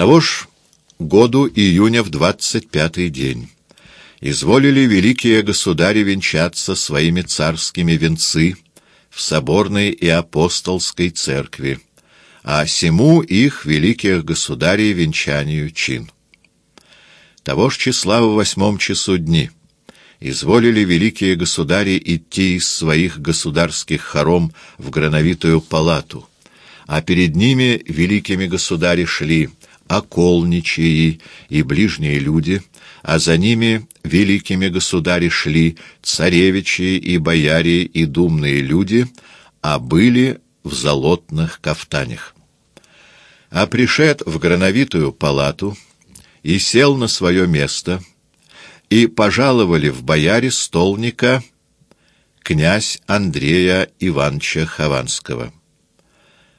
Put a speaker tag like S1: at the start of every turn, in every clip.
S1: Того ж году июня в двадцать пятый день изволили великие государи венчаться своими царскими венцы в соборной и апостолской церкви, а сему их великих государей венчанию чин. Того ж числа в восьмом часу дни изволили великие государи идти из своих государских хором в грановитую палату, а перед ними великими государи шли околничьи и ближние люди, а за ними великими государи шли царевичи и бояре и думные люди, а были в золотных кафтанях. А пришед в грановитую палату и сел на свое место, и пожаловали в бояре столника князь Андрея Ивановича Хованского.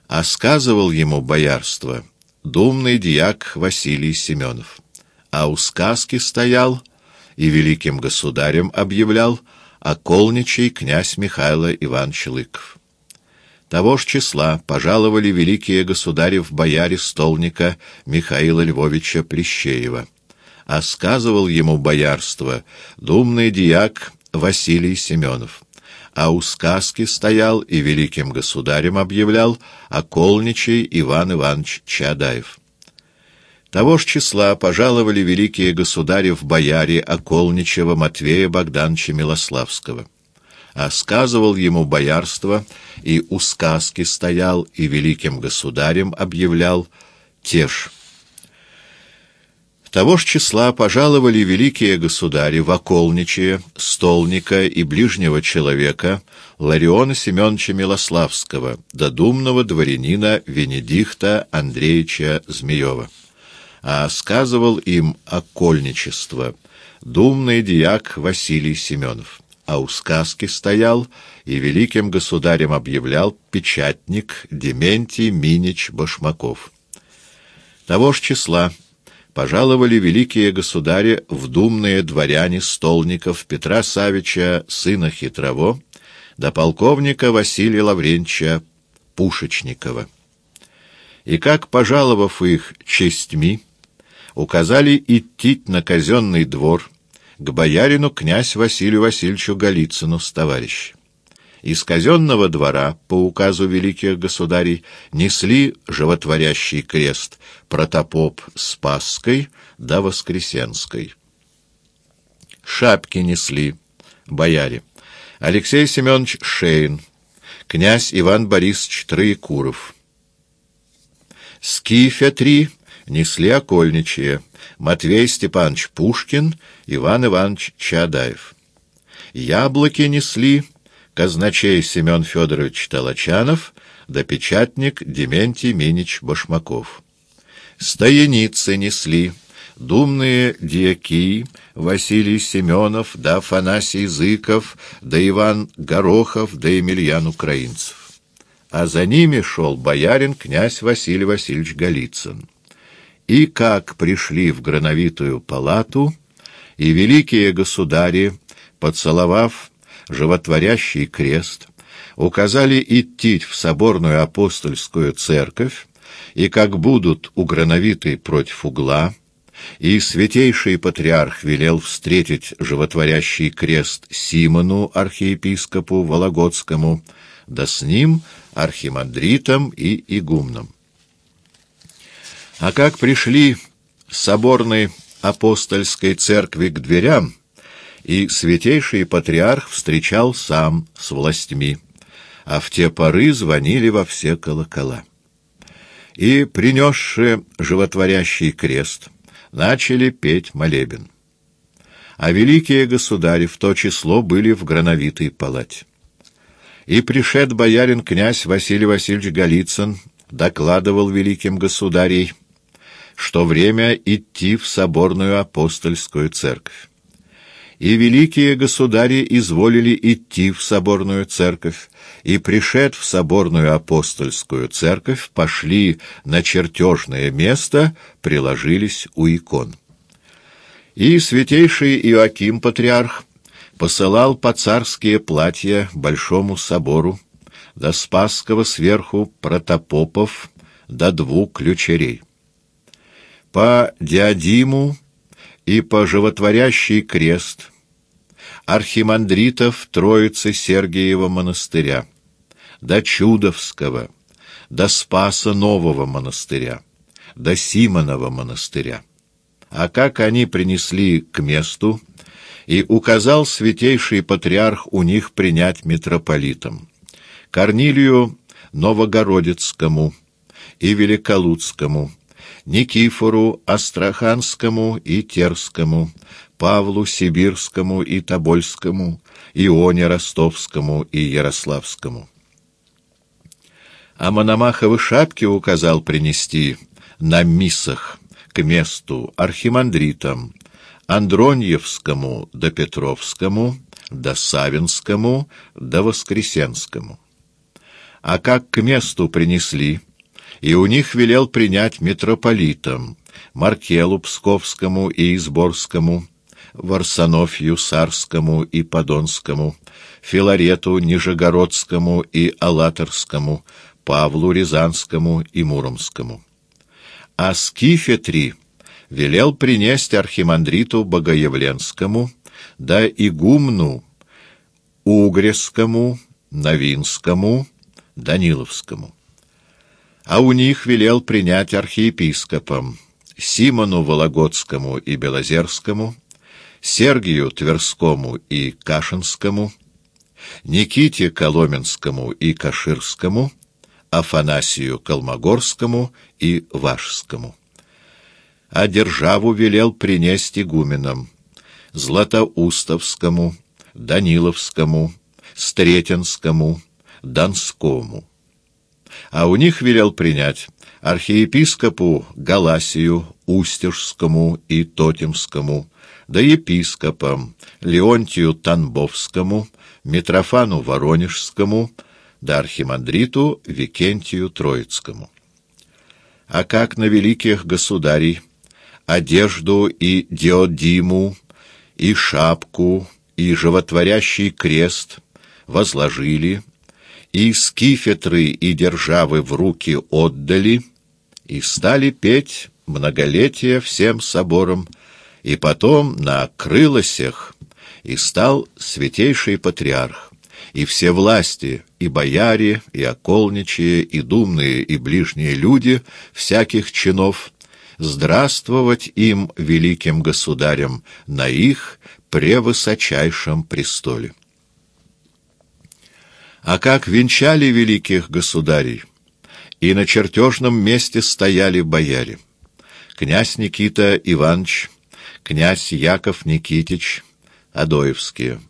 S1: А сказывал ему боярство думный дьяк Василий Семенов. А у сказки стоял и великим государем объявлял околничий князь Михайло Иванович Лыков. Того ж числа пожаловали великие государи в бояре столника Михаила Львовича Плещеева, а сказывал ему боярство думный дьяк Василий Семенов, а у сказки стоял и великим государем объявлял околничий Иван Иванович Чадаев. Того ж числа пожаловали великие государи в бояре Околничева Матвея Богдановича Милославского. А сказывал ему боярство, и у сказки стоял, и великим государем объявлял теж. Того ж числа пожаловали великие государи в околничие, столника и ближнего человека Лариона Семеновича Милославского, додумного дворянина Венедихта Андреевича Змеева а сказывал им окольничество думный дьяк Василий Семенов. А у сказки стоял и великим государем объявлял печатник Дементий Минич Башмаков. Того ж числа пожаловали великие государи в думные дворяне столников Петра Савича, сына Хитрово, до полковника Василия Лавренча Пушечникова. И как, пожаловав их честьми, указали идти на казенный двор к боярину князь Василию Васильевичу Голицыну с товарищ. Из казенного двора, по указу великих государей, несли животворящий крест протопоп Спасской до Воскресенской. Шапки несли бояре. Алексей Семенович Шейн, князь Иван Борисович Троекуров. Скифя три несли окольничие Матвей Степанович Пушкин, Иван Иванович Чадаев. Яблоки несли казначей Семен Федорович Толочанов да печатник Дементий Минич Башмаков. Стояницы несли думные дьяки Василий Семенов да Афанасий Зыков да Иван Горохов да Емельян Украинцев. А за ними шел боярин князь Василий Васильевич Голицын. И как пришли в грановитую палату, и великие государи, поцеловав животворящий крест, указали идти в соборную апостольскую церковь, и как будут у грановитой против угла, и святейший патриарх велел встретить животворящий крест Симону, архиепископу Вологодскому, да с ним архимандритом и игумном. А как пришли соборной апостольской церкви к дверям, и святейший патриарх встречал сам с властьми, а в те поры звонили во все колокола. И, принесши животворящий крест, начали петь молебен. А великие государи в то число были в грановитой палате. И пришед боярин князь Василий Васильевич Голицын докладывал великим государей, что время идти в соборную апостольскую церковь. И великие государи изволили идти в соборную церковь, и, пришед в соборную апостольскую церковь, пошли на чертежное место, приложились у икон. И святейший Иоаким, патриарх, посылал по царские платья Большому собору, до Спасского сверху протопопов, до двух ключерей. по Диадиму и по Животворящий крест архимандритов Троицы Сергиева монастыря, до Чудовского, до Спаса Нового монастыря, до Симонова монастыря. А как они принесли к месту, и указал святейший патриарх у них принять митрополитом. Корнилию Новогородецкому и Великолуцкому, Никифору Астраханскому и Терскому, Павлу Сибирскому и Тобольскому, Ионе Ростовскому и Ярославскому. А Мономаховы шапки указал принести на миссах к месту архимандритам Андроньевскому да Петровскому, да Савинскому, да Воскресенскому. А как к месту принесли, и у них велел принять митрополитам Маркелу Псковскому и Изборскому, Варсонофью Сарскому и Подонскому, Филарету Нижегородскому и Алаторскому, Павлу Рязанскому и Муромскому. А Скифетри велел принести архимандриту Богоявленскому, да игумну Угресскому, Новинскому, Даниловскому. А у них велел принять архиепископам Симону Вологодскому и Белозерскому, Сергию Тверскому и Кашинскому, Никите Коломенскому и Каширскому, Афанасию Колмогорскому и Вашскому. А державу велел принести игуменам Златоустовскому, Даниловскому, Стретенскому, Донскому. А у них велел принять архиепископу Галасию, Устюжскому и Тотемскому, да епископам Леонтию Танбовскому, Митрофану Воронежскому, да архимандриту Викентию Троицкому. А как на великих государей одежду и диодиму, и шапку, и животворящий крест возложили, и скифетры и державы в руки отдали, и стали петь многолетие всем собором, и потом на крылосях и стал святейший патриарх, и все власти, и бояре, и околничие, и думные, и ближние люди всяких чинов, здравствовать им, великим государям, на их превысочайшем престоле. А как венчали великих государей, и на чертежном месте стояли бояре. Князь Никита Иванович князь Яков Никитич, Адоевские.